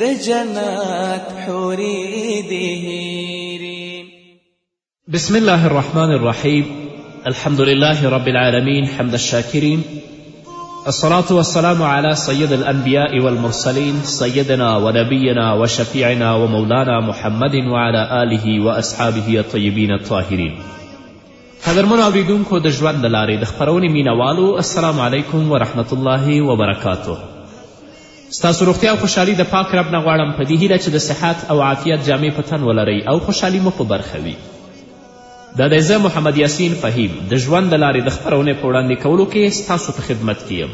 د جنت حوري دي بسم الله الرحمن الرحيم الحمد لله رب العالمين حمد الشاكرين الصلاة والسلام على سيد الأنبياء والمرسلين سيدنا ونبينا وشفيعنا ومولانا محمد وعلى آله وأصحابه الطيبين الطاهرين قدرمن اوریدونکو د ژوند د لارې د خپرونې مینوالو السلام علیکم ورحمت الله وبرکاته ستاسو روغتیا او خوشحالي د پاک رب نه غواړم په دې هیله چې د صحت او عافیت جامې په تن ولرئ او خوشحالي مو په برخه وي دا دی زه محمد یاسین فهیم د ژوند د لارې د خپرونې په وړاندې کولو کې ستاسو په خدمت کې یم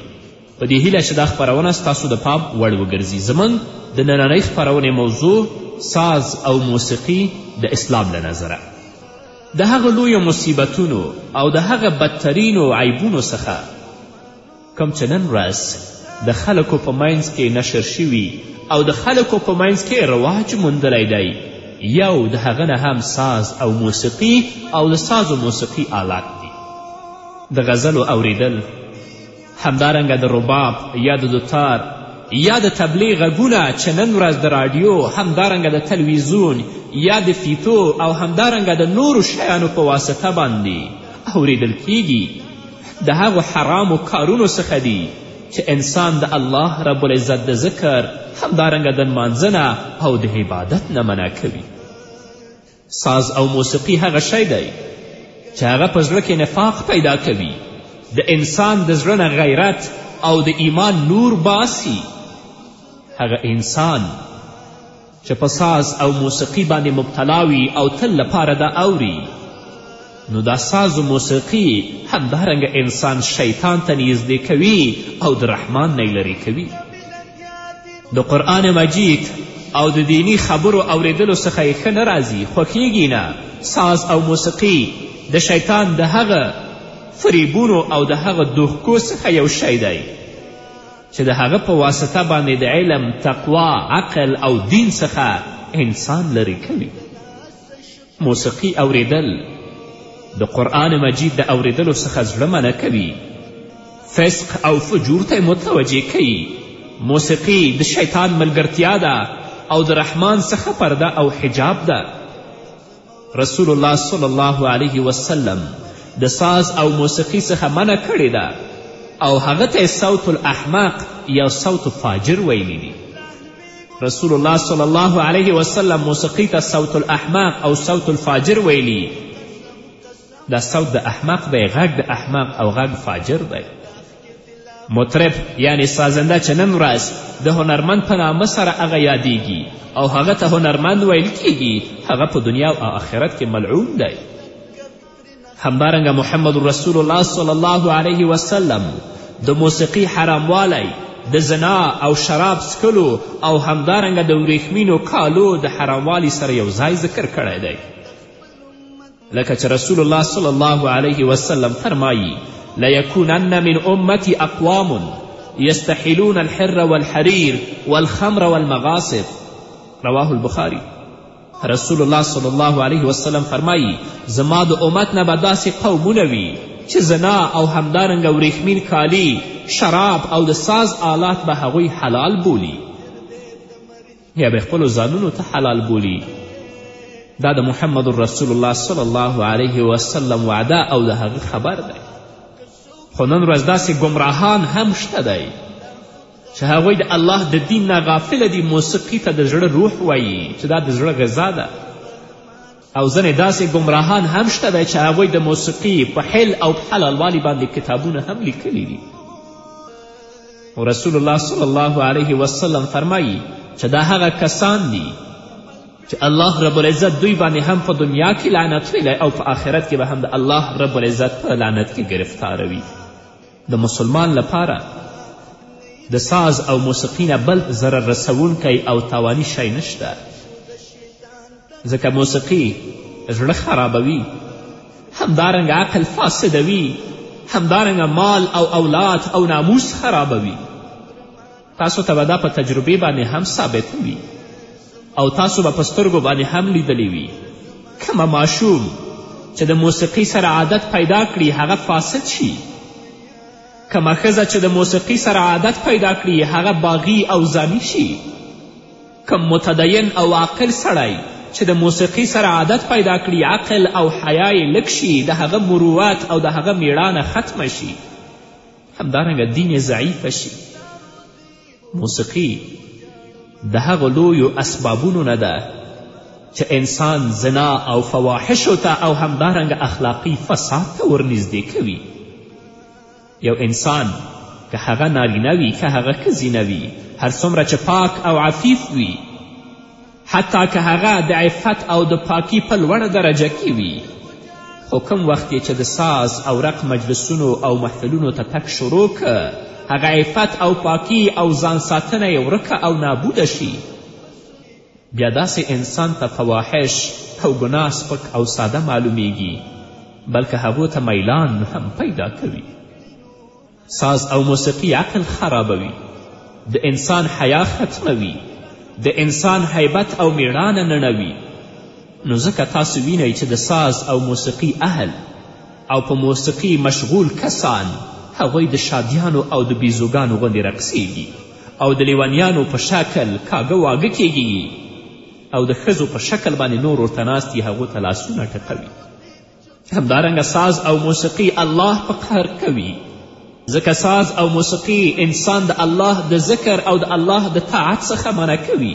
په دې هیله چې دا خپرونه ستاسو د پام وړ وګرځي زموږ د نننۍ خپرونې موضوع ساز او موسیقي د اسلام له نظره د هغه لویو مصیبتونو او د هغه بدترینو عیبونو څخه کوم چې نن ورځ د خلکو په منځ کې نشر شوي او د خلکو په منځ کې رواج موندلی دی یو د هغه نه هم ساز او موسیقي او د ساز و موسیقي آلات دي د غزلو اوریدل همدارنګه د رباب یا د دوتار یا د تبلې غږونه چې نن ورځ د راډیو همدارنګه د تلویزیون یا د فیتو او همدارنګه د نورو شیانو په واسطه باندې اوریدل کیږي د هغو حرامو کارونو څخه دي چې انسان د الله رب العزت د ذکر همدارنګه د نمانځه نه او د عبادت نه منع کوي ساز او موسیقي هغه شی دی چې هغه په زړه کې نفاق پیدا کوي د انسان د زړه نه غیرت او د ایمان نور باسی هغه انسان چې په ساز او موسیقي باندې مبتلا وي او تل لپاره دا اوري نو دا ساز و موسیقي همدارنګه انسان شیطان ته نږدې کوي او د رحمان نه لرې کوي د قرآن مجید او د دینی خبرو اوریدلو څخه یې ښه نه راځي خوښیږي نه ساز او موسیقي د شیطان د هغه فریبونو او د هغه دوښکو څخه یو شی دی چې د هغه په واسطه باندې د علم، تقوا، عقل او دین څخه انسان لرې کوي. موسیقي اوریدل د قرآن مجید د اوریدلو څخه زړه منع کوي فسق او فجور ته متوجه کوي موسیقي د شیطان ملګرتیا ده او د رحمان څخه پرده او حجاب ده رسول الله صلی الله علیه وسلم د ساز او موسیقي څخه منع کړې ده او هغه ته صوت الاحماق یا صوت فاجر ویلی دي رسول الله صلی الله علیه وسلم موسیقي ته صوت الاحماق او صوت الفاجر ویلی دا صوت د احمق دی غږ د احمق او غږ فاجر دی مطرب یعنی سازنده چې نن ورځ د هنرمند په نامه سره هغه یادیږي او هغه ته هنرمند ویل کیږي هغه په دنیا او آخرت کې ملعون دی همدارنګه محمد رسول الله صلی الله علیه وسلم د موسیقي حراموالی د زنا او شراب څکلو او همدارنګه د وریښمینو کالو د حراموالي سره یو ځای ذکر کړی دی لکه چې رسول الله صلی الله علیه وسلم فرمایی لیکونن من امتی اقوام یستحلون الحر والحریر والخمر والمغاصب رواه البخاری رسول الله صلی الله علیه وسلم فرمایی زما د امت نه به داسې قومونه وي چې زنا او همدارنګه وریښمین کالی شراب او د ساز آلات به هغوی حلال بولی یا به خپلو ځانونو ته حلال بولی دا د محمد رسول الله صلی الله علیه وسلم وعده او د هغه خبر دی خو نن ورځ داسې ګمراهان هم شته دی چې هغوی د الله د دین نه غافله دي موسیقي ته د زړه روح وایي چې دا د زړه غذا ده او ځینې داسې ګمراهان هم شته دی چې هغوی د موسیقي په حل او حلالوالي باندې کتابونه هم لیکلي دي رسول الله صلی الله علیه وسلم فرمایی چې دا هغه کسان دي چې الله رب العزت دوی باندې هم په دنیا کې لعنت ویلی او په آخرت کې به هم د الله رب العزت په لعنت کې گرفتاروي د مسلمان لپاره د ساز او موسیقي نه بل ضرر رسوونکی او تاواني شی نشته ځکه موسیقي زړه خرابوي همدارنګه عقل فاسدوي همدارنګه مال او اولاد او ناموس خرابوي تاسو ته به دا په تجربې باندې هم ثابت وي او تاسو به په سترګو باندې هم لیدلی وي کومه ماشوم چې د موسیقي سره عادت پیدا کړي هغه فاسد شي کمه ښځه چې د موسیقي سره عادت پیدا کړي هغه باغی او زانی شي کم متدین او عاقل سړی چې د موسیقي سره عادت پیدا کړي عقل او حیا یې لږ شي د هغه مروت او د هغه میړانه ختمه شي همدارنګه دین یې ضعیفه شي موسیقي د هغو لویو اسبابونو نه ده چې انسان زنا او فواحشو ته او همدارنګه اخلاقی فساد ته ورنږدې کوي یو انسان که هغه نارینه وي که هغه ښځینه وي هر څومره چې پاک او عفیف وي حتی که هغه د عفت او د پاکی په لوړه درجه کې وي خو کوم وخت چې د ساز او رق مجلسونو او محفلونو ته تک شروع که هغه عفت او پاکی او ځان ساتنه یې ورکه او نابوده شي بیا داسې انسان ته فواحش او ګناه سپک او ساده معلومیږي بلکه هغو ته میلان هم پیدا کوي ساز او موسیقي عقل خرابوي د انسان حیا ختموي د انسان حیبت او میړانه نړوي نو ځکه تاسو وینئ چې د ساز او موسیقي اهل او په موسیقي مشغول کسان هغوی د شادیانو او د بیزوګانو غوندې رقصیږي او د لیونیانو په شکل کاږه واږه کیږي او د ښځو په شکل باندې نور ورته ناست هغو ته لاسونه ټکوي همدارنګه ساز او موسیقي الله په قهر کوي ځکه ساز او موسیقي انسان د الله د ذکر او د الله د طاعت څخه منع کوي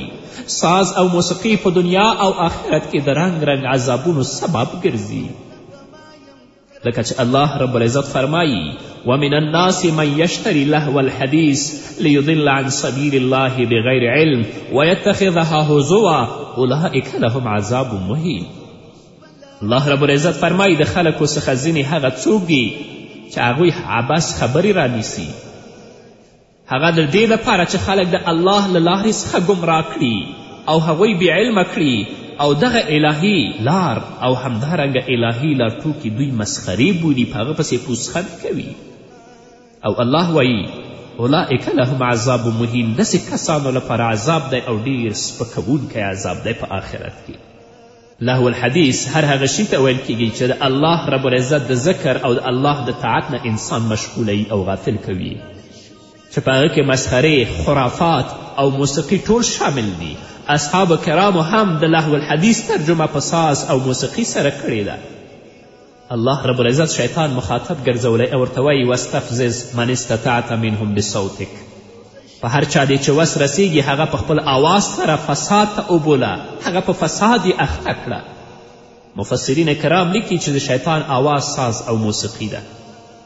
ساز او موسیقي په دنیا او آخرت کې د رنګ رنګ عذابونو سبب ګرځي لکه چې الله رب العزت فرمایی ومن الناس من یشتری لهو الحدیث لیضل عن سبیل الله بغیر علم ویتخذها هزوا اولئک لهم عذاب مهین الله رب العزت فرمایي د خلکو څخه ځینې هغه څوک دي چې هغوی عبس خبرې رانیسي هغه د دې دپاره چې خلک د الله له لارې څخه ګمراه کړي او هغوی بې علمه کړي او دغه الهي لار او همدارنګه الهي لارټوکي دوی مسخرې بولي په هغه پسې پوسخند کوي او الله وایي اولئک لهم عذاب مهین داسې کسانو لپاره عذاب دی او ډیر سپکوونکی عذاب دی په آخرت کې لهو الحدیث هر هغه شي ته ویل کیږي چې د الله رب العزت د ذکر او د الله د طاعت نه انسان مشغولوي او غافل کوي چې په هغه کې مسخرې خرافات او موسیقي ټول شامل دي اصحاب کرامو هم د لهو الحدیث ترجمه په ساز او موسیقي سره کړې ده الله رب العزت شیطان مخاطب ګرځولی او ورته وایي واستفزز من استطعت منهم بصوتک په هر چا دې چې وس رسیږي هغه په خپل آواز سره فساد ته وبوله هغه په فساد یې اخته کړه مفسرین کرام لیکي چې د شیطان آواز ساز او موسیقي ده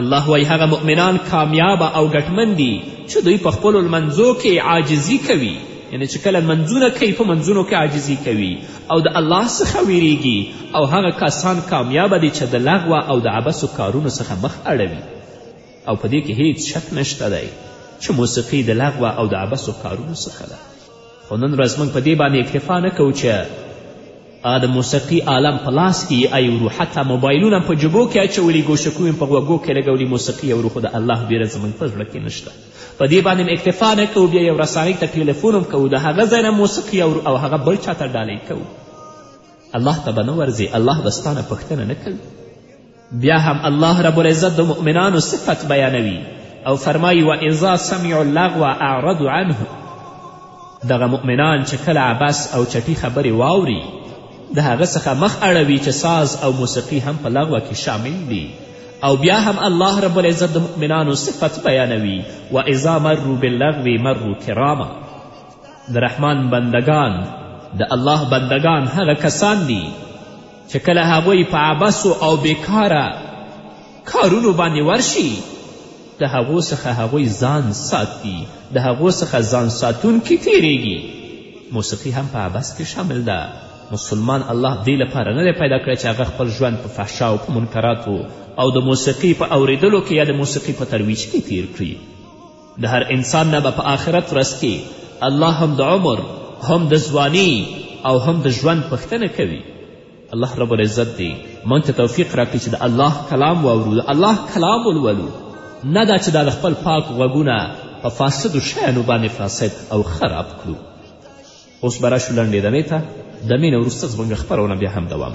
الله وایي هغه مؤمنان کامیابه او ګټمن دي چې دوی په خپلو لمنځو کې عاجزي کوي یعنې چې کله لمنځونه کوي په منځونو کې عاجزي کوي او د الله څخه ویریږي او هغه کسان کامیابه دي چې د لغوه او د عبسو کارونو څخه مخ اړوي او په دې کې هیڅ شک نشته دی چې موسیقي د لغوه او د عبسو کارونو څخه ده خو نن ورځ موږ په دې باندې اکتفا نه کوو چې هغه د موسیقي عالم په لاس کې یې ایورو حتی موبایلونه په جبو کې اچولي ګوشکو یې په غوږو کې لګولي موسیقي اورو خو د الله بیره زموږ په زړه کې نشته په دې باندې هم اکتفا نه کوو بیا یو رسانۍ ته ټلیفون هم کوو د هغه ځای نه موسیقي اورو او هغه بل چاته ډالۍ کوو الله ته به نه ورځې الله به ستا نه پوښتنه نه کوي بیا هم الله رب العزت د مؤمنانو صفت بیانوي او فرمایي و اذا سمعوا اللغو اعرضو عنه دغه مؤمنان چې کله عبس او چټي خبرې واوري د هغه څخه مخ اړوي چې ساز او موسیقي هم په لغوه کې شامل دي او بیا هم الله رب العزت د مؤمنانو صفت بیانوي و اذا مرو باللغو مرو کراما د رحمان بندگان د الله بندگان هغه کسان دي چې کله هغوی په عبسو او بیکاره کارونو باندې ورشي د هغو څخه هغوی ځان ساتي د هغو څخه ځان ساتونکي تیریږي موسیقي هم په عبس کې شامل ده مسلمان الله دې لپاره نه دی پیدا کړی چې هغه خپل ژوند په فحشا او په منکراتو او د موسیقي په اوریدلو کې یا د موسیقي په ترویج کې تیر کړي د هر انسان نه به په آخرت ورځ کې الله هم د عمر هم د ځواني او هم د ژوند پوښتنه کوي الله رب العزت دی موږ ته توفیق راکړي چې د الله کلام واورو د الله کلام ولولو نه دا چې دا د خپل پاک غوږونه په فاسدو شیانو باندې فاسد او خراب کړو اوس به راشو لنډې دمې ته دمې نه وروسته زموږ خپرونه بیا هم دوام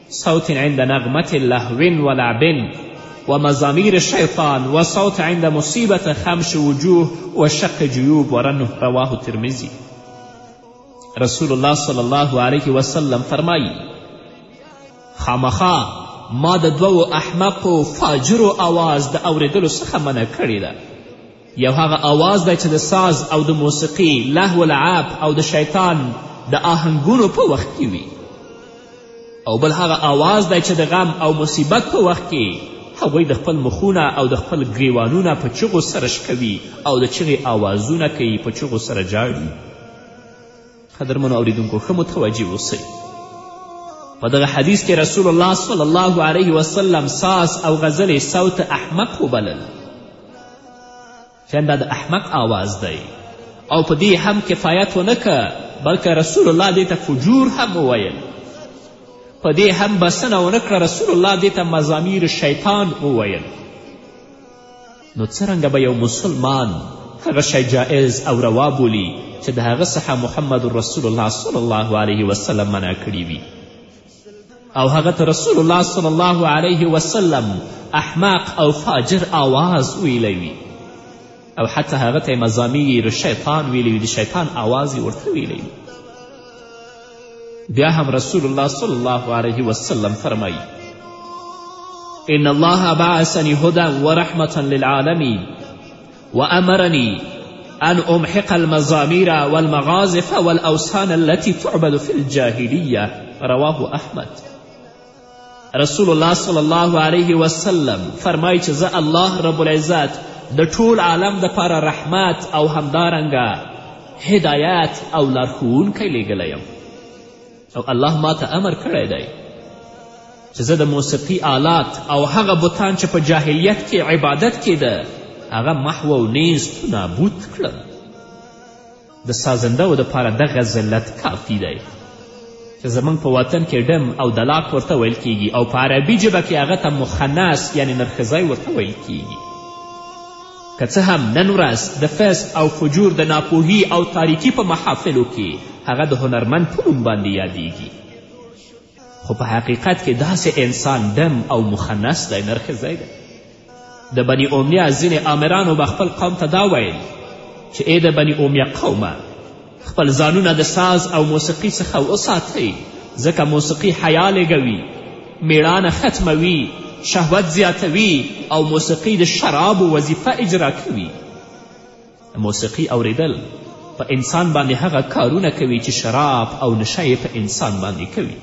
صوت عند نغمة لهو ولعب ومزامير الشيطان وصوت عند مصيبة خمش وجوه وشق جيوب ورنه رواه ترمزي رسول الله صلی الله علیه وسلم فرمایی خامخا ما د دوو احمقو فاجرو آواز د اوریدلو څخه منع کړې ده یو هغه آواز دی چې د ساز او د موسیقي لهو لعب او د شیطان د آهنګونو په وخت کې وي او بل هغه آواز دی چې د غم او مصیبت په وخت کې هغوی د خپل مخونه او د خپل ګریوانونه په چغو سره شکوي او د چغې آوازونه کوي په چغو سره جاړي قدرمنو اوریدونکو ښه متوجه اوسئ په دغه حدیث کې رسول الله صلی الله علیه وسلم ساز او غزلې صوت احمق وبلل چنده د احمق آواز دی او په دې هم کفایت ونه که بلکه رسول الله دې ته فجور هم وویل په دې هم بسنه ونه کړه رسول الله دې ته مزامیر شیطان وویل نو څرنګه به یو مسلمان هغه شی جائز او روا بولی چې د هغه څخه محمد رسول الله صلی الله علیه وسلم منع کړي وي او هغه ته رسول الله صلی الله علیه وسلم احماق او فاجر آواز ویلی وي او حتی هغه ته یې مزامی شیطان ویلی وي د شیطان آواز یې ورته ویلی وي بیا هم رسول الله صلی الله علیه وسلم فرمایی ان الله بعثني هدى ورحمة للعالمين وأمرني أن أمحق المزامير والمغازف والأوثان التي تعبد في الجاهلية رواه أحمد رسول الله صلی الله علیه وسلم فرمایي چې زه الله رب العزت د ټول عالم دپاره رحمت او همدارنګه هدایت او لارښوونکی لیږلی یم او الله ما ته امر کړی دی چې زه د موسیقي آلات او هغه بتان چې په جاهلیت کې عبادت کېده هغه محو او نیز نابود کړم د سازندو دپاره دغه ذلت کافي دی چې زموږ په وطن کې ډم او دلاک ورته ویل کیږي او په عربي ژبه کې هغه ته مخنس یعنی نرښځی ورته ویل کیږي که څه هم نن ورځ د فسق او فجور د ناپوهي او تاریکی په محافلو کې هغه د هنرمند په نوم باندې یادیږي خو په حقیقت کې داسې انسان دم او مخنث دی نرخې ځای دی د بني اومیه ځینې آمرانو به خپل قوم ته دا ویل چې ای د بني اومیه قومه خپل ځانونه د ساز او موسیقي څخه وساتئ ځکه موسیقي حیا لږوي میړانه ختموي شهوت زیاتوي او موسیقي د شرابو وظیفه اجرا کوي موسیقي اوریدل په انسان باندې هغه کارونه کوي چې شراب او نشه یې په انسان باندې کوي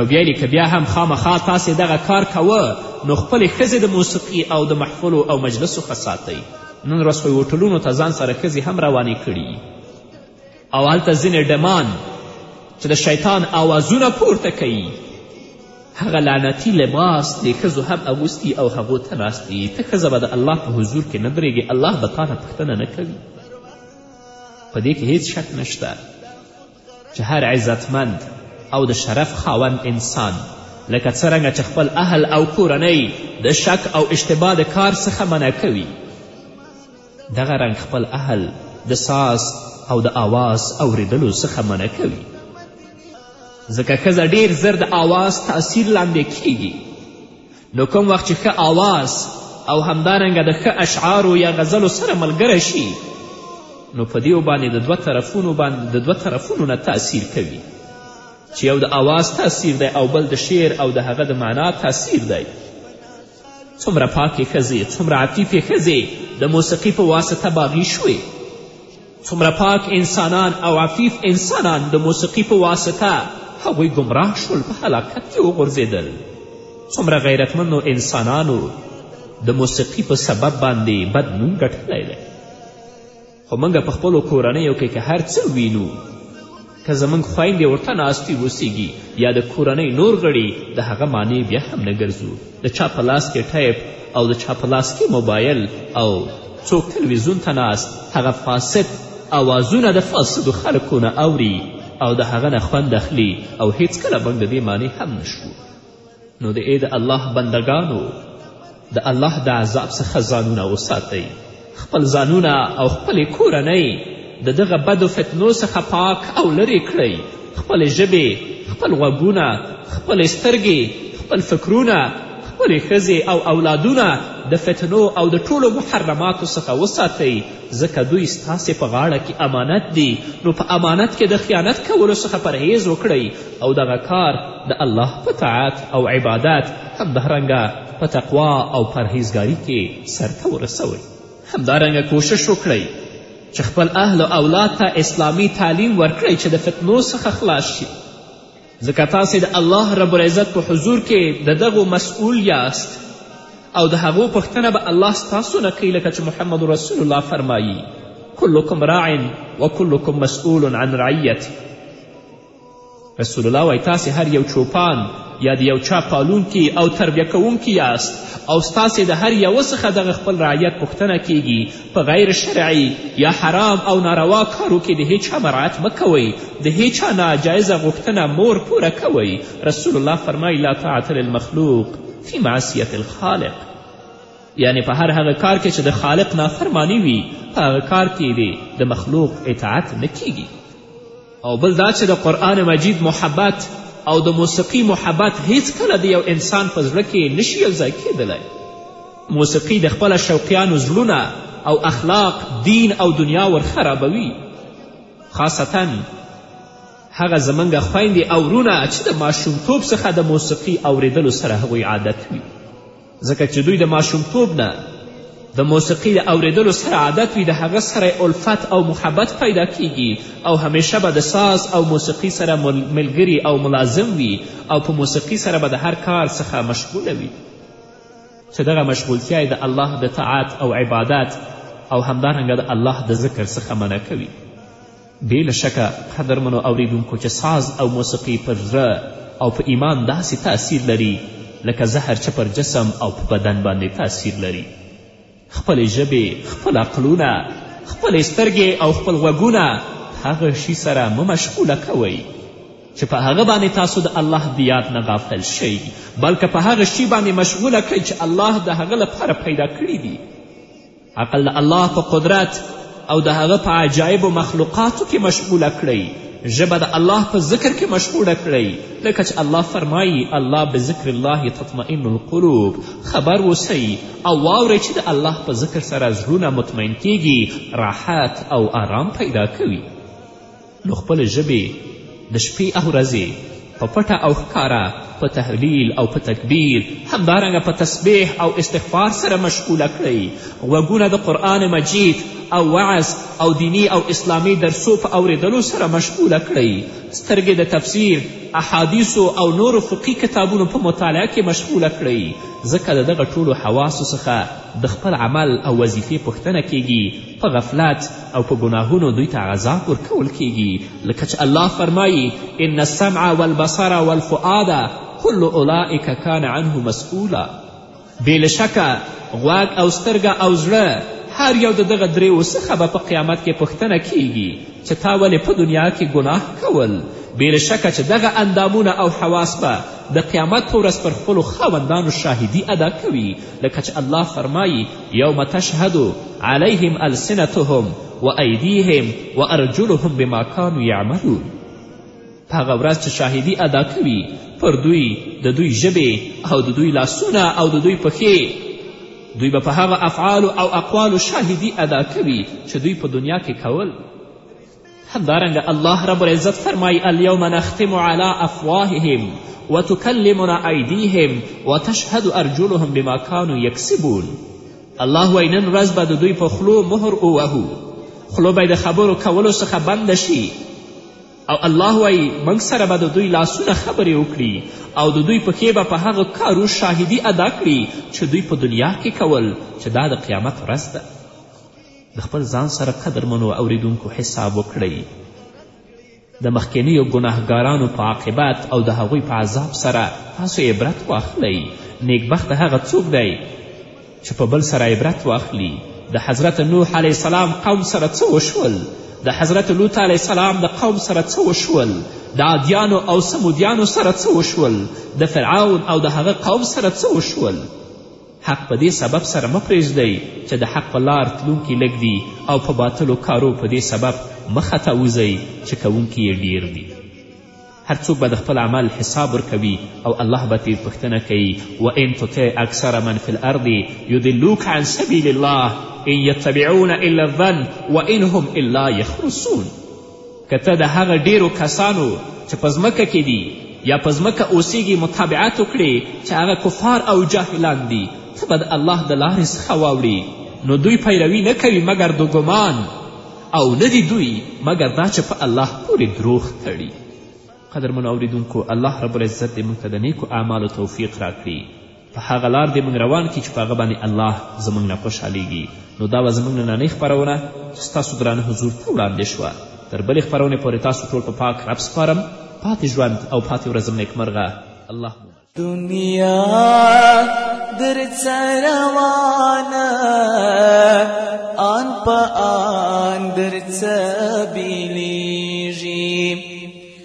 او بیا که بیا هم خامخا تاسې دغه کار کوه نو خپلې ښځې د موسیقي او د محفلو او مجلس څخه ساتئ نن ورځ خو هوټلونو ته ځان سره ښځې هم روانې کړي او هلته ځینې ډمان چې د شیطان آوازونه پورته کوي هغه لعنتي لباس دې ښځو هم اغوستي او هغو ته ناست یي ته ښځه به د الله په حضور کې نه درېږې الله به تا نه پوښتنه نه کوي په دې کې هیڅ شک نشته چې هر عزتمند او د شرف خاوند انسان لکه څرنګه چې خپل اهل او کورنۍ د شک او اشتباه د کار څخه منع کوي دغه رنګ خپل اهل د ساز او د آواز اوریدلو څخه منع کوي ځکه ښځه ډیر زر د آواز تاثیر لاندې کیږي نو کوم وخت چې ښه آواز او همدارنګه د ښه اشعارو یا غزلو سره ملګری شي نو په دیو باندې د دوه طرفونو باندې د دوه طرفونو نه تاثیر کوي چې یو د آواز تاثیر دی او بل د شعر او د هغه د معنا تاثیر دی څومره پاکې ښځې څومره عفیفې ښځې د موسیقي په واسطه باغي شوې څومره پاک انسانان او عفیف انسانان د موسیقي په واسطه هغوی ګمراه شول په هلاکت کې وغورځېدل څومره غیرتمنو انسانانو د موسیقي په سبب باندې بد نوم ګټلی دی خو موږ په خپلو کورنیو کې که هر څه وینو که زموږ خویندې ورته ناستې اوسیږي یا د کورنۍ نور غړي د هغه معنی بیا هم نه ګرځو د چا په لاس کې ټایپ او د چا په لاس کې موبایل او څوک تلویزیون ته ناست هغه فاسد اوازونه د فاسدو خلکو نه اوري او د هغه نه خوند اخلي او هیڅکله موږ د دې معنی هم نشو نو د اې د الله بندګانو د الله د عذاب څخه ځانونه وساتئ خپل ځانونه او خپلې کورنۍ د دغه بدو فتنو څخه پاک او لرې کړئ خپلې ژبې خپل غوږونه خپلې سترګې خپل فکرونه خپلې ښځې او اولادونه د فتنو او د ټولو محرماتو څخه وساتئ ځکه دوی ستاسې په غاړه کې امانت دي نو په امانت کې د خیانت کولو څخه پرهیز وکړئ او دغه کار د الله په طاعت او عبادت همدارنګه په تقوا او پرهیزګاري کې سرته ورسوئ همدارنګه کوشش وکړئ چې خپل اهل او اولاد ته اسلامي تعلیم ورکړئ چې د فتنو څخه خلاص شي ځکه تاسې د الله رب العزت په حضور کې د دغو مسئول یاست او د هغو پوښتنه به الله ستاسو نه کوي لکه چې محمد رسول الله فرمایی کلکم راع و کلکم مسئول عن رعیته رسول الله وایي تاسې هر یو چوپان یا د یو چا پالونکي او تربیه کوونکي یاست او ستاسې د هر یوه څخه دغه خپل رعیت پوښتنه کیږي په غیر شرعي یا حرام او ناروا کارو کې د هیچا مراعت مه کوئ د هیچا ناجایزه غوښتنه مور پوره کوئ رسول الله فرمایي لا طاعت للمخلوق فی معصیت الخالق یعنی په هر هغه کار کې چې د خالق نافرمانی وي په هغه کار کې د مخلوق اطاعت نه کیږي او بل دا چې د قرآن مجید محبت او د موسیقي محبت هیڅکله د یو انسان په زړه کې نشي یوځای کیدلی موسیقي د خپله شوقیانو زړونه او اخلاق دین او دنیا ورخرابوي خاصتا هغه زموږ خویندې او ورونه چې د ماشومتوب څخه د موسیقي اوریدلو سره هغوی عادت وي ځکه چې دوی د ماشومتوب نه د موسیقي د اوریدلو سره عادت وي د هغه سره الفت او محبت پیدا کیږي او همیشه به د ساز او موسیقي سره ملګري او ملازم وي او په موسیقي سره به د هر کار څخه مشغوله وي چې دغه مشغولتیا د الله د طاعت او عبادت او همدارنګه د الله د ذکر څخه منع کوي بې له شکه قدرمنو اوریدونکو چې ساز او موسیقي پر زړه او په ایمان داسې تاثیر لري لکه زهر چې پر جسم او په بدن باندې تاثیر لري خپلې ژبې خپل عقلونه خپلې سترګې او خپل غوږونه هغه شي سره مه مشغوله کوئ چې په هغه باندې تاسو د الله د یاد نه غافل شئ بلکه په هغه شي باندې مشغوله کړئ چې الله د هغه لپاره پیدا کړي دي عقل د الله په قدرت او د هغه په عجایبو مخلوقاتو کې مشغوله کړئ ژبه د الله په ذکر کې مشغوله کړئ لکه چې الله فرمایي الله بذکر الله تطمئن القلوب خبر اوسئ او واورئ چې د الله په ذکر سره زړونه مطمئن کیږي راحت او آرام پیدا کوي نو خپلې ژبې د شپې او ورځې په پټه او ښکاره په تحلیل او په تکبیر همدارنګه په تسبیح او استغفار سره مشغوله کړئ غوږونه د قرآن مجید او وعظ او دینی او اسلامي درسو په اوریدلو سره مشغوله کړئ سترګې د تفسیر احادیثو او نورو فقی کتابونو په مطالعه کې مشغوله کړئ ځکه د دغه ټولو حواسو څخه د خپل عمل او وظیفې پوښتنه کیږي په غفلت او په ګناهونو دوی ته عذاب ورکول کیږي لکه چې الله فرمایي ان السمع والبصر والفؤاد کل اولئک کان عنه مسئولا بې له شکه غوږ او سترګه او زړه هر یو د دغه دریو څخه به په قیامت کې پوښتنه کیږي چې تا ولې په دنیا کې ګناه کول بې له شکه چې دغه اندامونه او حواس به د قیامت په ورځ پر خپلو خاوندانو شاهدي ادا کوي لکه چې الله فرمایي یوم تشهد علیهم السنتهم و ایدیهم و ارجلهم بما کانو یعملون په هغه ورځ چې شاهدي ادا کوي پر دوی د دوی ژبې او د دوی لاسونه او د دوی پښې دوی به په هغه افعالو او اقوالو شاهدي ادا کوي چې دوی په دنیا کې کول همدارنګه الله رب العزت فرمایي الیوم نختم علی افواههم وتکلمنا ایدیهم وتشهد ارجلهم بما کانو یکسبون الله وایي نن ورځ به د دوی په خلو مهر ووهو خلو به د خبرو کولو څخه بنده شي او الله وایي موږ سره به د دوی لاسونه خبرې وکړي او د دوی پښې به په هغه کارو شاهدي ادا کړي چې دوی په دنیا کې کول چې دا د قیامت ورځ ده د خپل ځان سره قدرمنو اوریدونکو حساب وکړئ د مخکینیو ګناهګارانو په عاقبت او د هغوی په عذاب سره تاسو عبرت واخلئ نیکبخته هغه څوک دی چې په بل سره عبرت واخلي د حضرت نوح علیه السلام قوم سره څه وشول د حضرت لوط علیه السلام د قوم سره څه وشول د عادیانو او سمودیانو سره څه وشول د فرعون او د هغه قوم سره څه وشول حق په دې سبب سره مه پرېږدئ چې د حق په لار تلونکي لږ دي او په باطلو کارو په دې سبب مه خطا وځئ چې کوونکي یې ډیر دي هر څوک به د خپل عمل حساب ورکوي او الله به ترې پوښتنه کوي و ان تطع اکثر من فی الارض یدلوک عن سبیل الله ان یتبعون الا الظن و ان هم الا یخرسون که ته د هغه ډیرو کسانو چې په ځمکه کې دي یا په ځمکه اوسیږي متابعت وکړې چې هغه کفار او جاهلان دي ته به د الله د لارې څخه واوړي نو دوی پیروي نه کوي مګر د ګمان او نه دي دوی مګر دا چې په الله پورې دروغ تړي قدرمنو اوریدونکو الله رب العزت دې موږ ته د نیکو اعمالو توفیق راکړي په هغه لار دې موږ روان کړي چې په هغه باندې الله زموږ نه خوشحالېږي نو دا وه زموږ نننۍ خپرونه چې ستاسو درانه حضور ته وړاندې شوه تر بلې خپرونې پورې تاسو ټول په پا پاک رب سپارم پاتې ژوند او پاتې ورځم نیکمرغه الله دنیا درڅه روانه آن په آن درڅه بیلیږي